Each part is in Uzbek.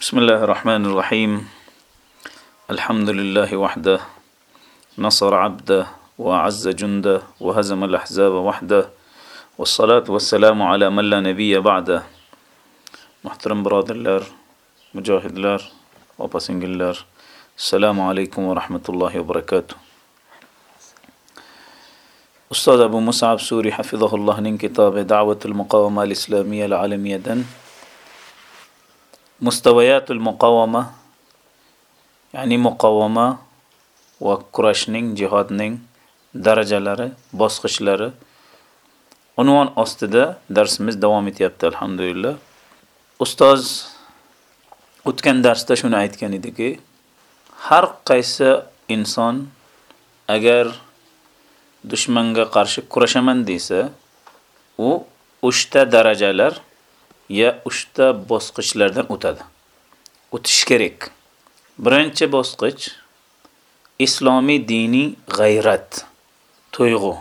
بسم الله الرحمن الرحيم. الحمد لله وحده. نصر عبده وعز جنده وهزم الأحزاب وحده. والصلاة والسلام على من لا نبي بعده. محترم براد الله مجاهد برادلر مجاهدلر وباسنجلر السلام عليكم ورحمة الله وبركاته. أستاذ أبو مصعب سوري حفظه الله من كتاب دعوة المقاومة الإسلامية العالمية mustavayatul muqavama ya'ni muqavama va kurashning jihodning darajalari bosqichlari unvon ostida darsimiz davom etyapti alhamdulillah. Ustoz o'tgan darsda shuni aytgan ediki har qaysi inson agar dushmanga qarshi kurashaman desa u uchta darajalar ya uchta bosqichlardan o'tadi. O'tish kerak. Birinchi bosqich islomiy diniy g'ayrat tuyg'u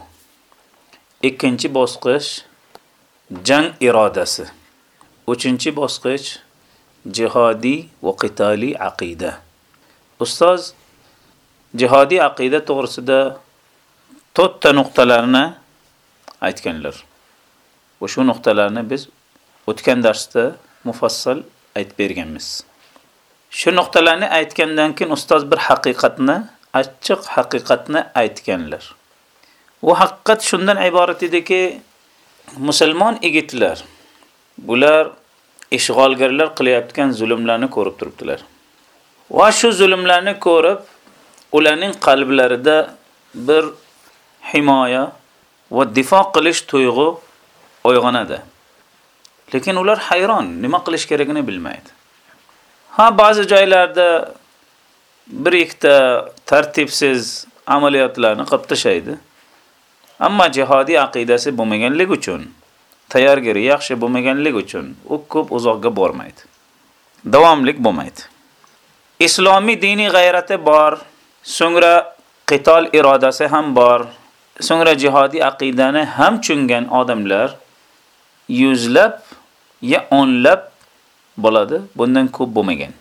ikkinchi bosqich jang irodasi. Uchinchi bosqich jihodiy va qitali aqida. Ustoz jihodiy aqida to'g'risida to'rtta nuqtalarni aytganlar. Va shu nuqtalarni biz o'tgan darsda mufassal aytib berganmiz. Shu nuqtalarni aytgandan keyin ustoz bir haqiqatni achchiq haqiqatni aytganlar. Bu haqiqat shundan iborat ediki musulmon yigitlar bular ishg'olgarlar qilayotgan zulmlarni ko'rib turibdilar. Va shu zulmlarni ko'rib ularning qalblarida bir himoya va difo qilish tuyg'u uyg'onadi. Lekin ular hayron nima qilish kerakini bilmaydi. Ha ba'zi joylarda bir ikkita tartibsiz amaliyotlarni qilib tashlaydi. Ammo jihodiy aqidasi bo'lmaganligi uchun tayyorgari yaxshi bo'lmaganligi uchun u ko'p uzoqqa bormaydi. Davomlik bo'lmaydi. Islomiy diniy g'ayrati bor so'ngra qitol irodasi ham bor so'ngra jihodiy aqidani ham tushungan odamlar yuzlab ya o'nlab bo'ladi bundan ko'p bo'lmagan.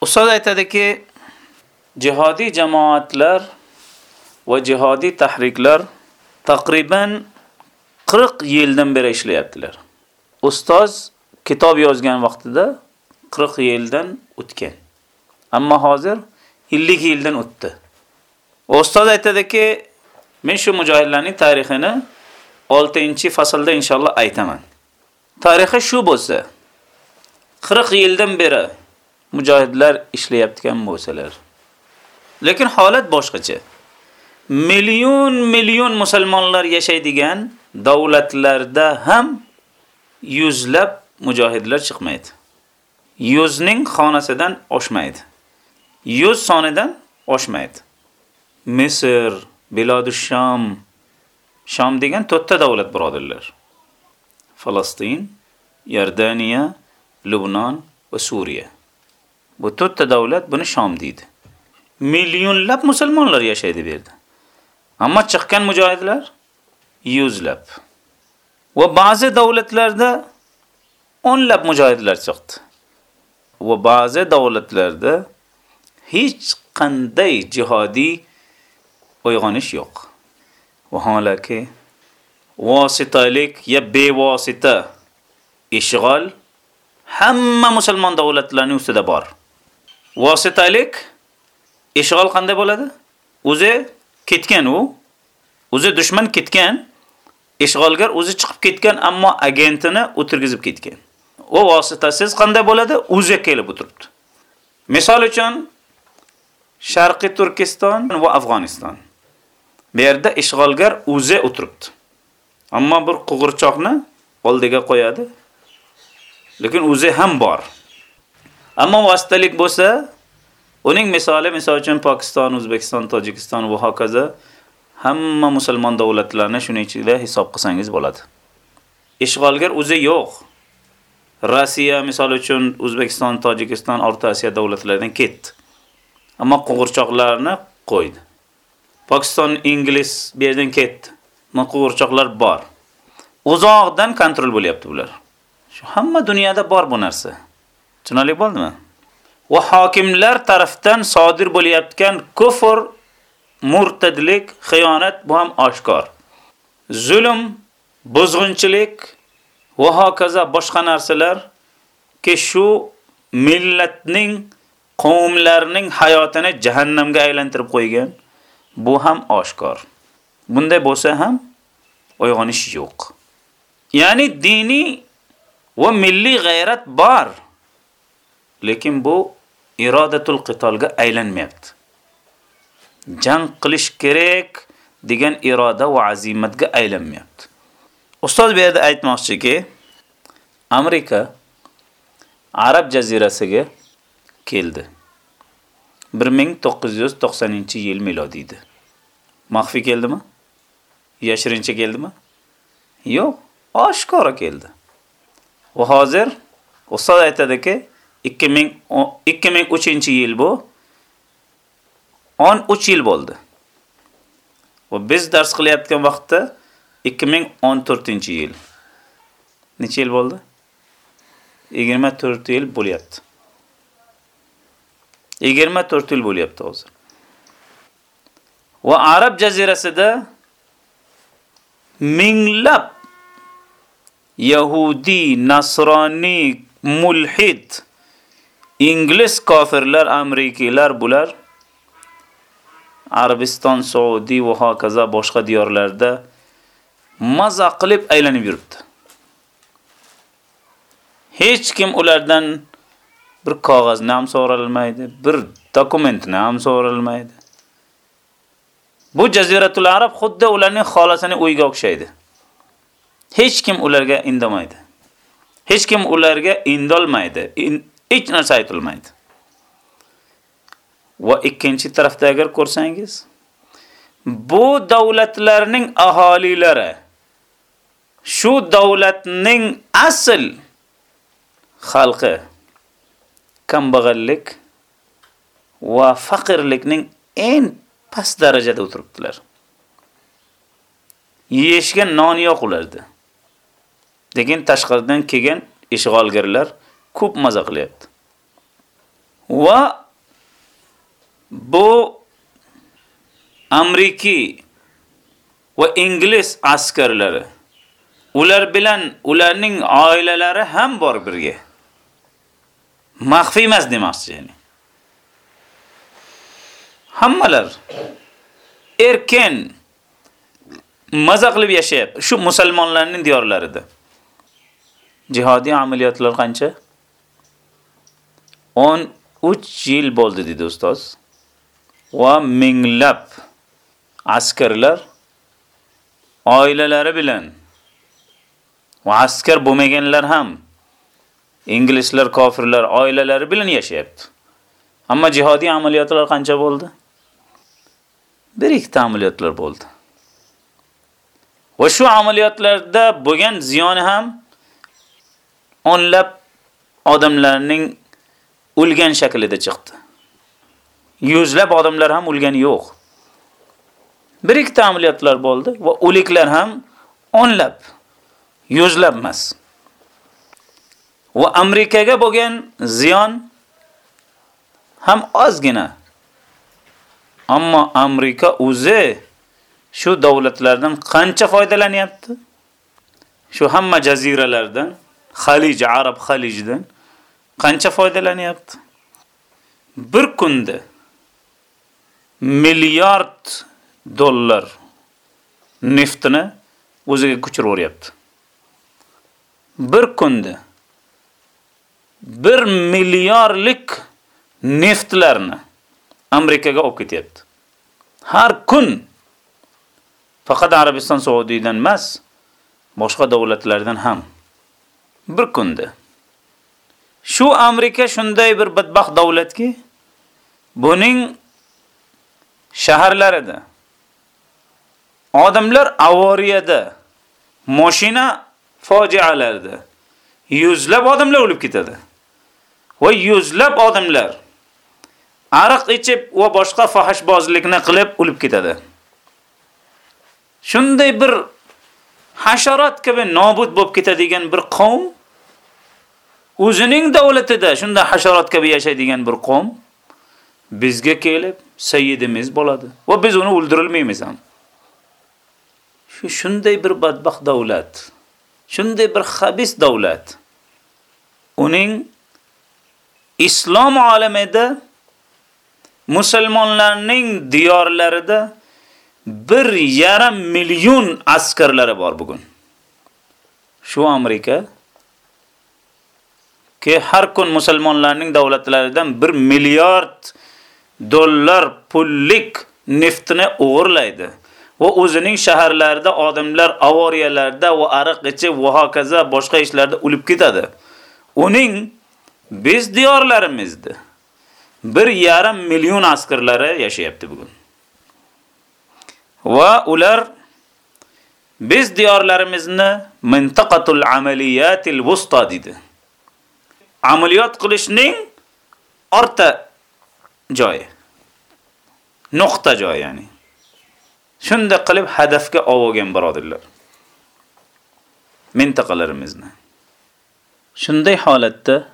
Ustoz aytadiki jihodiy jamoatlar va jihodiy tahriklar taqriban 40 yildan beri ishlayaptilar. Ustoz kitob yozgan vaqtida 40 yildan o'tgan ammo hozir 50 yildan o'tdi. Ustoz aytadiki men shu mujohidlarning tarixini 6-faslda inshaalloh aytaman. Tarixi shu bo'lsa 40 yildan beri mujohidlar ishlayotgan bo'lsalar lekin holat boshqacha. Million million musulmonlar yashaydigan davlatlarda ham yuzlab mujohidlar chiqmaydi. Yuzning xonasidan oshmaydi. Yuz sonidan oshmaydi. Misr bilodu sham sham degan to'rtta davlat birodarlar falastin yordaniya lubnon va suriya bu to'rtta davlat buni shom deydi millionlab musulmonlar yashaydi bu yerda ammo chiqqan mujohidlar yuzlab va ba'zi davlatlarda o'nlab mujohidlar chiqdi va ba'zi davlatlarda hech qanday jihodiy uyg'onish yo'q. Vaholanki vositalik ya bevosita ishg'ol hamma musulmon davlatlarining ustida bor. Vositalik ishg'ol qanday bo'ladi? O'zi ketgan u o'zi dushman ketgan ishg'olgar o'zi chiqib ketgan ammo agentini o'tirgizib ketgan. U vositasiz qanday bo'ladi? O'zi kelib o'tiribdi. Misol uchun sharqiy turkiston va afg'oniston. Bu yerda ishg'olgar o'zi o'tiribdi. Ammo bir qug'irchoqni oldiga qo'yadi. Lekin o'zi ham bor. Ammo vositalik bo'lsa uning misoli misol uchun pokiston o'zbekiston tojikiston va hokazo hamma musulmon davlatlarni shuning ichida hisob qilsangiz bo'ladi. Ishg'olgar o'zi yo'q. Rossiya misol uchun o'zbekiston tojikiston o'rta osiyo davlatlaridan ketdi. Ammo qug'irchoqlarni qo'ydi. Pokiston ingliz bu yerdan ketdi. Ammo qo'g'irchoqlar bor uzoqdan kontrol bo'lyapti bular shu hamma dunyoda bor bu narsa tushunarli bo'ldimi va hokimlar tarafdan sodir bo'layotgan kufr, murtadlik, xiyonat bu ham oshkor. Zulm, buzg'unchilik va hokazo boshqa narsalar ki shu millatning qavmlarning hayotini jahannamga aylantirib qo'ygan. Bu ham oshkor. Bunday bo'lsa ham uyg'onish yo'q. Ya'ni diniy va milliy g'ayrat bor. Lekin bu irodatul qitolga aylanmayapti. Jang qilish kerak degan iroda va azimatga aylanmayapti. Ustoz bu yerda aytmoqchiki, Amerika Arab jazirasiga keldi. 1990-yil milodiydi. Maxfi keldimi? Yashirincha keldimi? Yo'q, oshkora keldi. Va hozir ustoz aytadiki, 2003-yil bu 13 yil bo'ldi. Va biz dars qilayotgan vaqtda 2014-yil. Necha yil bo'ldi? 24 yil bo'lyapti. 24 yil bo'lyapti hozir. Va Arab jazirasida minglab Yahudi, Nasroni, mulhid, ingliz kofirlar, amerikalar bular Arabiston, Saudiy va hokazo boshqa diyorlarda maza qilib aylanib yuribdi. Hech kim ulardan bir qog'ozni ham so'ralmaydi, bir dokumentni ham so'ralmaydi. Bu jaziratul arab xuddi ularning xolasini o'yga o'xshaydi. Hech kim ularga indamaydi. Hech kim ularga indolmaydi. Hech narsa aytilmaydi. Va ikkinchi tarafda agar ko'rsangiz, bu davlatlarning aholilari shu davlatning asl xalqi kambag'allik va faqirlikning eng past darajada o'tiribdilar. Yeyishga non yo'q ulardi. Lekin tashqaridan kelgan ishg'olgarlar ko'p maza qilyapti. Va bu Amerika va ingliz askarlari ular bilan ularning oilalari ham bor birga. Maxfiy emas demoqchi ya'ni. Hammalar erkin maza qilib yashayapti. Shu musulmonlarning diyorlarida. Jihodiy amaliyotlar qancha? 13 yil bo'ldi dedi ustoz. Va minglab askarlar oilalari bilan va askar bo'lmaganlar ham inglizlar, kofirlar oilalari bilan yashayapti. Ammo jihodiy amaliyotlar qancha bo'ldi? Bir ikkita amaliyotlar bo'ldi. Va shu amaliyotlarda bo'lgan ziyoni ham o'nlab odamlarning o'lgan shaklida chiqdi. Yuzlab odamlar ham o'lgani yo'q. Bir ikkita amaliyotlar bo'ldi va o'liklar ham o'nlab, yuzlab emas. Va Amerikaga bo'lgan ziyon ham ozgina. Ammo Amerika o'zi shu davlatlardan qancha foydalanyapti? Shu hamma jaziralardan, Xalij, Arab Xalijidan qancha foydalanyapti? Bir kunda milliard dollar neftini o'ziga ko'chiribyapti. Bir kunda 1 milliardlik neftlarni Amerikaga olib ketyapti. Har kun faqat Arabiston Saudiyadan emas, boshqa davlatlardan ham bir kunda. Shu Amerika shunday bir badbaxt davlatki, buning shaharlarida odamlar avariyada, mashina fojialarida yuzlab odamlar o'lib ketadi. va yuzlab odamlar ariq ichib va boshqa fohishbozlikni qilib o'lib ketadi. Shunday bir hasharot kabi nobud bo'lib ketadigan bir qavm o'zining davlatida shunda hasharot kabi yashaydigan bir qavm bizga kelib sayyidimiz bo'ladi va biz uni o'ldirilmaymiz ham. Shu shunday bir badbaxt davlat, shunday bir xabis davlat. Uning islom olamida musulmonlarning diyorlarida bir yarim million askarlari bor bugun. Shu Amerika ki har kun musulmonlarning davlatlaridan 1 milliard dollar pullik neftni o'g'irlaydi va o'zining shaharlarida odamlar avariyalarda va ariq ichib va hokazo boshqa ishlarda o'lib ketadi. Uning biz diyorlarimizda bir yarim million askarlari yashayapti bugun. Va ular biz diyorlarimizni mintaqatul amaliyatil wusta dedi. Amaliyot qilishning orta joyi. Nuqta joyi ya'ni. Shunda qilib hadafga olgan birodirlar. Mintaqalarimizni. Shunday holatda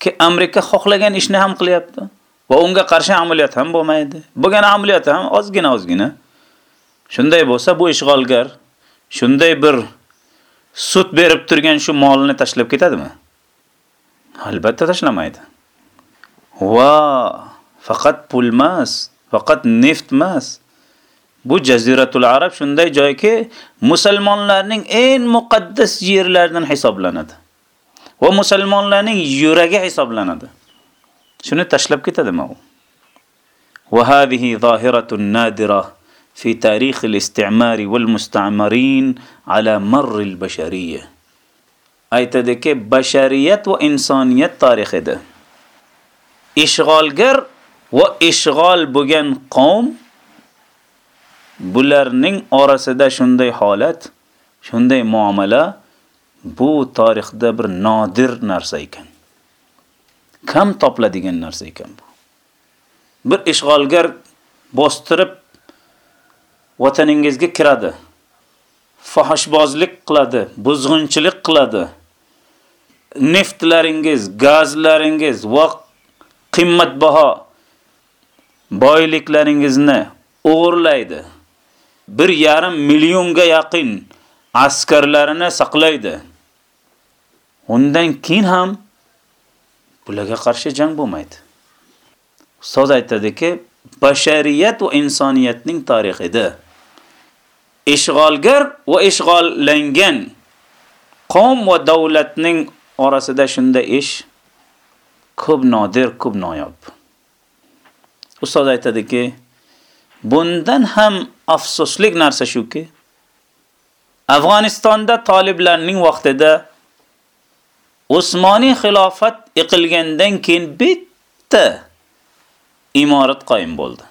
ki Amerika xohlagan ishni ham qilyapti va unga qarshi amaliyot ham bo'lmaydi. Bo'lgan amaliyot ham ozgina ozgina. Shunday bo'lsa bu ishg'olgar shunday bir sud berib turgan shu molni tashlab ketadimi? Albatta tashlamaydi. Va faqat pul emas, faqat neft emas. Bu Jaziratul Arab shunday joyki, musulmonlarning eng muqaddas yerlaridan hisoblanadi. Va musulmonlarning yuragi hisoblanadi. Shuni tashlab ketadimi u? Va hadhihi zohiratun nadira fi tarikh al-istimar wal-musta'marin ala marr al-bashariyya. Aytadiki, bashariyat va insoniyat tarixida ishg'olgar va ishg'ol bo'lgan qavm bularning orasida shunday holat, shunday muomala bu tarixda bir nodir narsa ekan. Kam topiladigan narsa ekan bu. Bir ishg'olgar bostirib vataningizga kiradi. Fohishbozlik qiladi, buzg'unchilik qiladi. Neftlaringiz, gazlaringiz va qimmatbaho boyliklaringizni o'g'irlaydi. 1.5 millionga yaqin askarlarini saqlaydi. Undan keyin ham bularga qarshi jang bo'lmaydi. Ustoz aytadiki, bashariyat va insoniyatning tarixida ishg'olgar va ishg'ollangan qavm va davlatning orasida shunda ish ko'p nodir, ko'p noyob. Ustoz aytadiki, bundan ham afsuslik narsa shuki, Afg'onistonda taliblarning vaqtida Usmoniy xilofat iqilgandan keyin bitta imorat qoyim bo'ldi.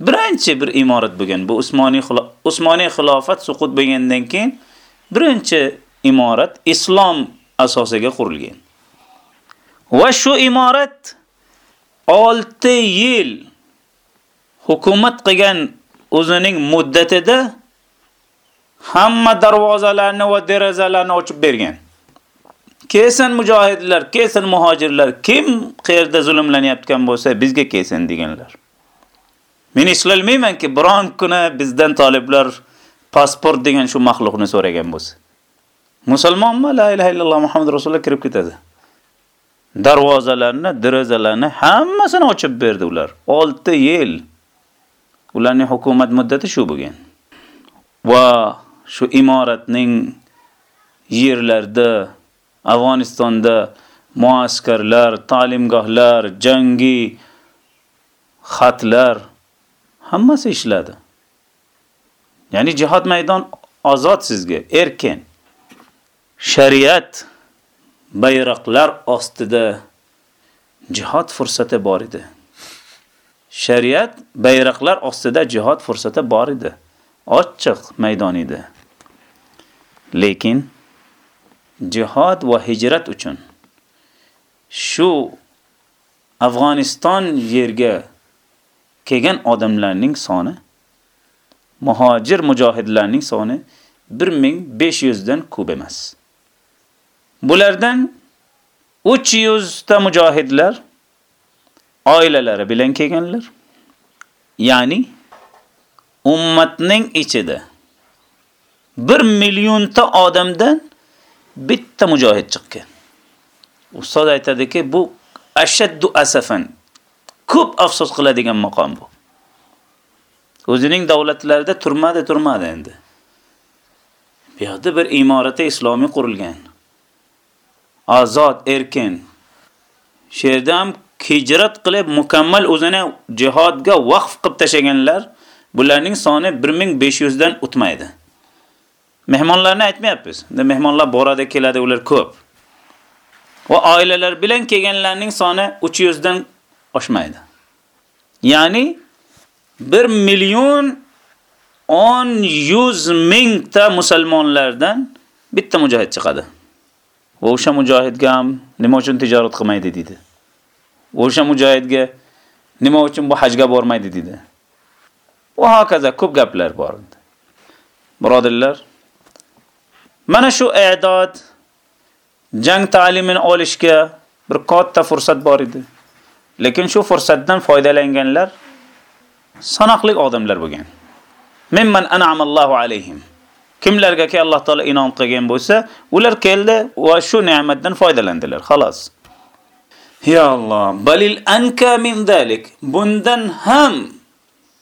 Birinchi bir imorat bo'lgan bu Usmoniy Usmoniy xilofat suqut bo'lgandan keyin birinchi imorat islom asosiga qurilgan. Va shu imorat 6 yil hukumat qilgan o'zining muddatida hamma darvozalarni va derazalarni ochib bergan. Kelsin mujohidlar, kelsin muhojirlar, kim qayerda zulmlanayotgan bo'lsa bizga kelsin deganlar. Men eslolmaymanki biron kuni bizdan taliblar pasport degan shu maxluqni so'ragan bo'lsa. Musulmonmi la ilaha illalloh Muhammad rasululloh kirib ketadi. Darvozalarni, derazalarni hammasini ochib berdi ular. 6 yil. Ularning hukumat muddati shu bo'lgan. Va shu imoratning yerlarda Afg'onistonda muaskarlar, ta'limgohlar, jangi xatlar hammasi ishladi. Ya'ni jihad maydon ozod sizga, erkin. Shariat bayroqlar ostida jihad fursati bor edi. Shariat bayroqlar ostida jihad fursati bor edi. Ochiq maydon edi. Lekin jihad va hijrat uchun shu Afg'oniston yerga kelgan odamlarning soni muhojir mujohidlarning soni 1500 dan ko'p emas. Bulardan 300 ta mujohidlar oilalari bilan kelganlar. Ya'ni ummatning ichida 1 millionta odamdan bitta mujohid chiqqan. Ustoz aytadiki, bu ashaddu asafan. Ko'p afsus qiladigan maqom bu. O'zining davlatlarida turmadi, turmadi endi. Bu yerda bir imorati islomiy qurilgan. Azod, erkin. Sherda ham hijrat qilib mukammal o'zini jihodga vaqf qilib tashaganlar, bularning soni 1500 dan o'tmaydi. Mehmonlarni aytmayapmiz. Mehmonlar boradi, keladi, ular ko'p. Va oilalar bilan kelganlarning soni 300 dan oshmaydi. Ya'ni 1 million 10 yuz mingta musulmonlardan bitta mujohid chiqadi. Va o'sha mujohidga ham nima uchun tijorat qilmaydi dedi. O'sha mujohidga nima uchun bu hajga bormaydi dedi. Va hokazo ko'p gaplar bor. Birodarlar, mana shu e'dod jang ta'limini olishga bir katta fursat bor edi. Lekin shu fursatdan foydalanganlar sanoqli odamlar bo'lgan. Mimman an'amallohu alayhim. Kimlargaki Alloh taolo inom qilgan bo'lsa, ular keldi va shu ne'matdan foydalandilar, xolos. Ya Alloh, balil anka min zalik. Bundan ham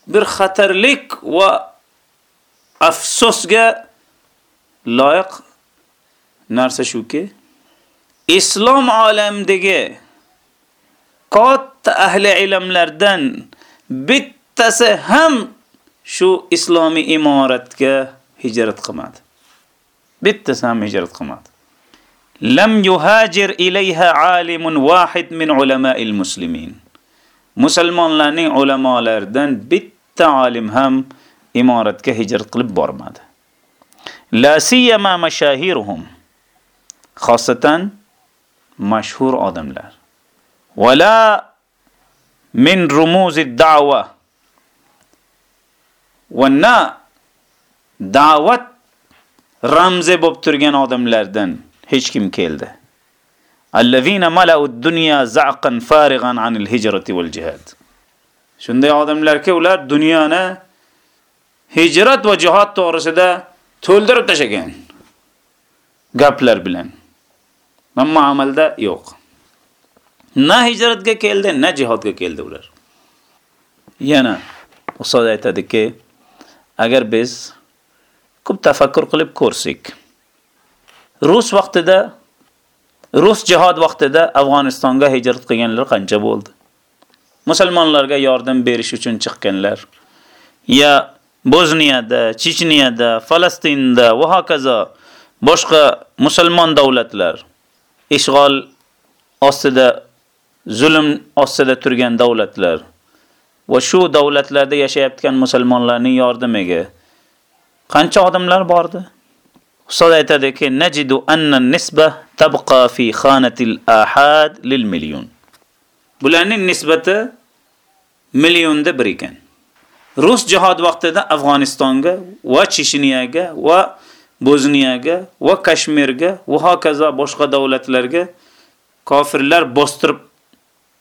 bir xatarlik va afsusga loyiq narsa shuki, islom olamidagi katta ahli ilmlardan bittasi ham shu islomiy imoratga hijrat qilmadi. Bittasi ham hijrat qilmadi. Lam yuhajir ilayha alimun wahid min ulama'il muslimin. Musulmonlarning ulamolaridan bitta olim ham imoratga hijrat qilib bormadi. La siyama mashahiruhum. Xosatan mashhur odamlar. Wala min rumuzid da'wa va na da'vat ramzi bo'lib turgan odamlardan hech kim keldi. Allazina mala'u dunya za'qan farighan anil hijrati wal jihad. Shunday odamlarki ular dunyoni hijrat va jihad to'g'risida to'ldirib tashagan gaplar bilan. Ammo amalda yo'q. Na hijratga keldi, na jihodga keldi ular. Yana ustoz aytadiki, agar biz ko'p tafakkur qilib ko'rsak rus vaqtida rus jihod vaqtida afg'onistonga hijrat qilganlar qancha bo'ldi musulmonlarga yordam berish uchun chiqqanlar ya Bozniyada, Chechniyada, Falastinda va hokazo boshqa musulmon davlatlar ishg'ol ostida zulm ostida turgan davlatlar va shu davlatlarda yashayotgan musulmonlarning yordamiga qancha odamlar bordi? Ustoz aytadiki, najidu anna nisba tabqa fi khanatil ahad lil million. Bularning nisbati millionda bir ekan. Rus jihod vaqtida Afg'onistonga va Checheniyaga va Bozniyaga va Kashmirga va hokazo boshqa davlatlarga kofirlar bostirib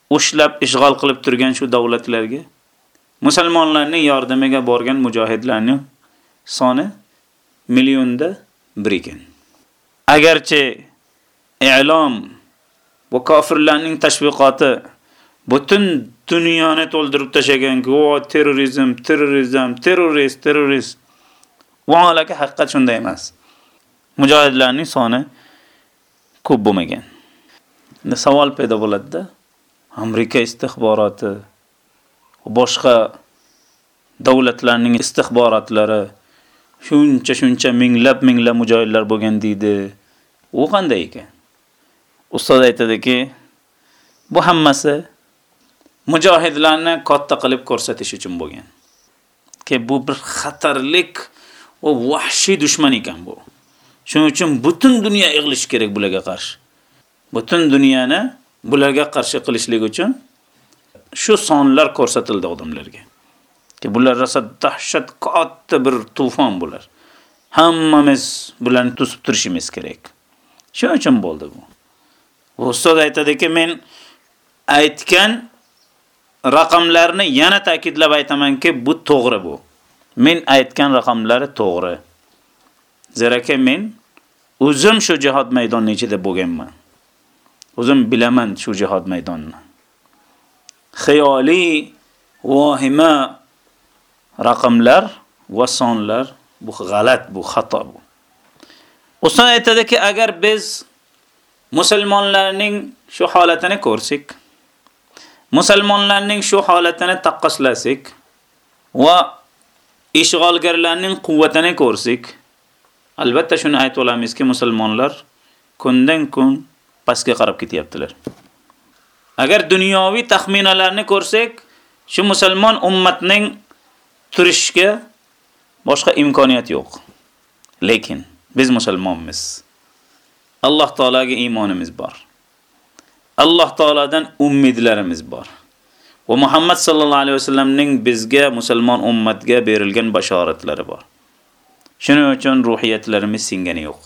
ushlab ishg'ol qilib turgan shu davlatlarga musulmonlarning yordamiga borgan mujohidlarning soni millionda bir ekan. Agarchi e'lom va kofirlarning tashviqoti butun dunyoni to'ldirib tashagan-ku, terrorizm, terrorizm, terrorist, terrorist. Vaolaki haqiqat shunday emas. Mujohidlarning soni ko'p bo'lmagan. Savol paydo bo'ladida Amerika istixboroti boshqa davlatlarning istixborotlari shuncha shuncha minglab minglab mujohidlar bo'lgan deydi. U qanday ekan? Ustoz aytadiki, bu hammasi mujohidlarni katta qilib ko'rsatish uchun bo'lgan. Ke bu bir xatarlik va vahshiy dushman ekan bu. Shuning uchun butun dunyo yig'ilishi kerak bularga qarshi. Butun dunyoni bularga qarshi qilishlik uchun shu sonlar ko'rsatildi odamlarga. Ki bular rosa dahshat katta bir tufon bular. Hammamiz bularni to'sib turishimiz kerak. Shuning uchun bo'ldi bu. Ustoz aytadiki, men aytgan raqamlarni yana ta'kidlab aytamanki, bu to'g'ri bu. Men aytgan raqamlari to'g'ri. Zeraki men o'zim shu jihad maydonining ichida bo'lganman. O'zim bilaman shu jihad maydonini. Xiyoliy, vahima raqamlar va sonlar bu g'alat, bu xato bu. Ustoz aytadiki, agar biz musulmonlarning shu holatini ko'rsak, musulmonlarning shu holatini taqqoslasak va ishg'olgarlarning quvvatini ko'rsak, albatta shuni aytib olamizki, musulmonlar kundan kun pastga qarab ketyaptilar. Agar dunyoviy taxminalarni ko'rsak, shu musulmon ummatning turishga boshqa imkoniyat yo'q. Lekin biz musulmonmiz. Alloh taolaga iymonimiz bor. Alloh taoladan umidlarimiz bor. Va Muhammad sallallohu alayhi vasallamning bizga musulmon ummatga berilgan bashoratlari bor. Shuning uchun ruhiyatlarimiz singani yo'q.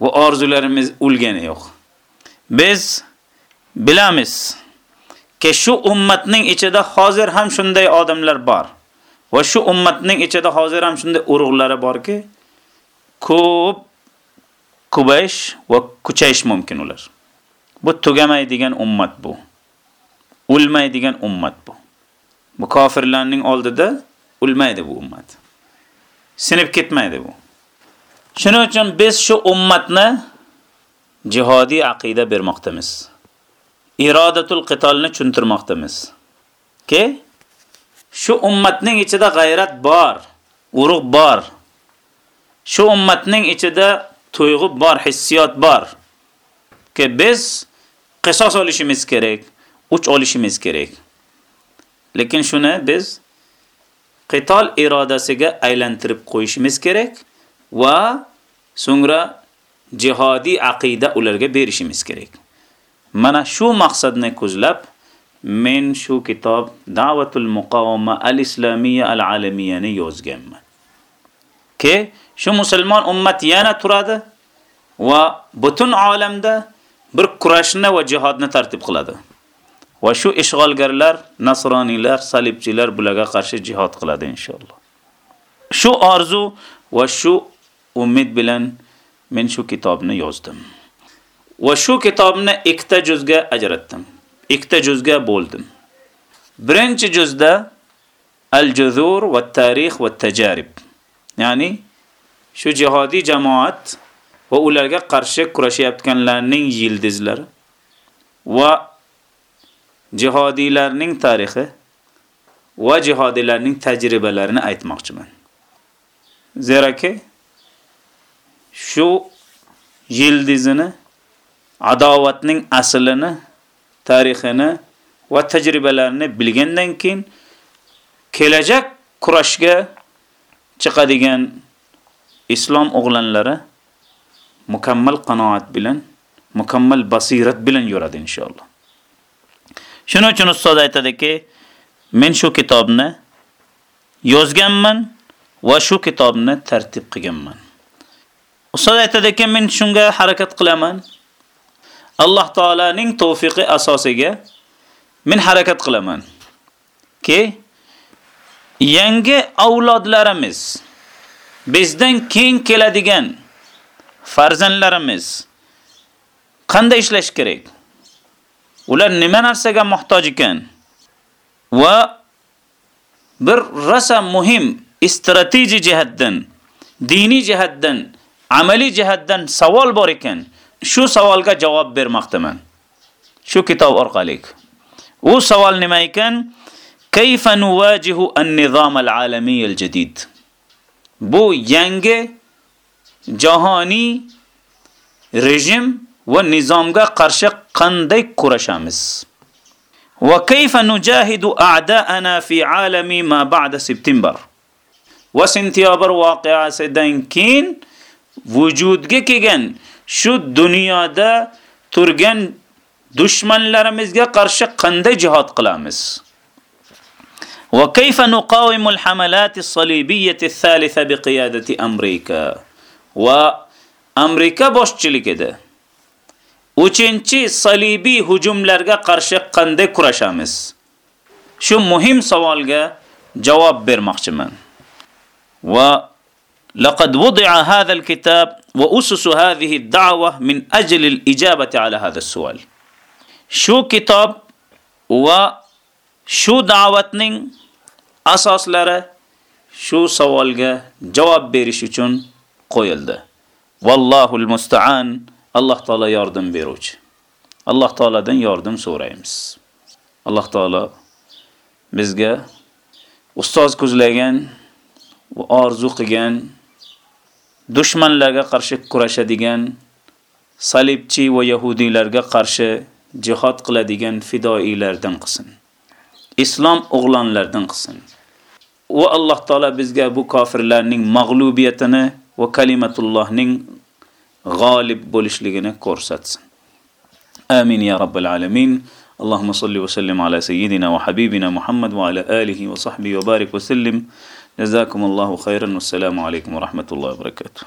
Va orzularimiz o'lgani yo'q. Biz bilamiz ki shu ummatning ichida hozir ham shunday odamlar bor. Va shu ummatning ichida hozir ham shunday urug'lari borki, ko'p kubayish va kuchayish mumkin ular. Bu tugamaydigan ummat bu. O'lmaydigan ummat bu. Bu kofirlarning oldida o'lmaydi bu ummat. Sinib ketmaydi bu. Shuning uchun biz shu ummatni jihodiy aqida bermoqdamiz. Irodatul qitolni tushuntirmoqdamiz. Ke shu ummatning ichida g'ayrat bor, urug' bor. Shu ummatning ichida tuyg'u bor, hissiyot bor. Ke biz qisos olishimiz kerak, uch olishimiz kerak. Lekin shuni biz qital irodasiga aylantirib qo'yishimiz kerak va so'ngra jihodiy aqida ularga berishimiz kerak. Mana shu maqsadni ko'zlab men shu kitob Da'vatul Muqawama al-Islamiyya al-Alamiyani yozganman. Ke shu musulmon ummat yana turadi va butun olamda bir kurashni va jihodni tartib qiladi. Va shu ishg'olgarlar, nasroniylar, salibchilar bularga qarshi jihod qiladi inshaalloh. Shu orzu va shu umid bilan men shu kitobni yozdim. Va shu kitobni ikkita juzga ajratdim. Ikkita juzga bo'ldim. Birinchi juzda al-juzur va tarix va tajarib. Ya'ni shu jihodiy jamoat va ularga qarshi kurashayotganlarning yildizlari va jihodiylarning tarixi va jihodiylarning tajribalarini aytmoqchiman. Zeraki shu yildizini, adovatning aslini, tarixini va tajribalarini bilgandan keyin kelajak kurashga chiqadigan islom o'g'lanlari mukammal qanoat bilan, mukammal basirat bilan yuradi inshaalloh. Shuning uchun ustoz aytadiki, men shu kitobni yozganman va shu kitobni tartib qilganman. Ustoz aytadiki, men shunga harakat qilaman. Alloh taolaning tavfiqi asosiga men harakat qilaman. Ki yangi avlodlarimiz bizdan keyin keladigan farzandlarimiz qanday ishlash kerak? Ular nima narsaga muhtoj ekan? Va bir rasa muhim strategiya jihatdan, diniy jihatdan, amaliy jihatdan savol bor ekan. Shu savolga javob bermoqdaman. Shu kitob orqali. U savol nima ekan? Kayfa nuwajihu an-nizam al-alamiy al-jadid? Bu yangi jahoniy rejim va nizomga qarshi qanday kurashamiz? Va kayfa nujahidu a'da'ana fi alami ma ba'da september? Va sentyabr voqeasidan keyin vujudga kelgan shu dunyoda turgan dushmanlarimizga qarshi qanday jihad qilamiz? Va kayfa nuqawimul al-hamalat as-salibiyyah ath-thalitha biqiyadati Amerika? Va Amerika boshchiligida 3 salibiy hujumlarga qarshi qanday kurashamiz? Shu muhim savolga javob bermoqchiman. Va لقد وضع هذا الكتاب وأسس هذه الدعوة من أجل الإجابة على هذا السؤال شو كتاب وشو دعوتning asoslari shu savolga javob berish uchun qo'yildi. Vallohul musta'an Alloh taolo yordam beruvchi. Alloh taoladan yordam so'raymiz. Alloh taolo bizga ustoz ko'zlagan va orzu qilgan dushmanlarga qarshi kurashadigan salibchi va yahudiylarga qarshi jihad qiladigan fidoilardan qilsin. Islom o'g'lonlardan qilsin. Va Alloh taolo bizga bu kofirlarning mag'lubiyatini va kalimatullohning g'olib bo'lishligini ko'rsatsin. Amin ya rabbal alamin. اللهم صل وسلم على سيدنا وحبيبنا محمد وعلى آله وصحبه وبارك وسلم جزاكم الله خيرا والسلام عليكم ورحمة الله وبركاته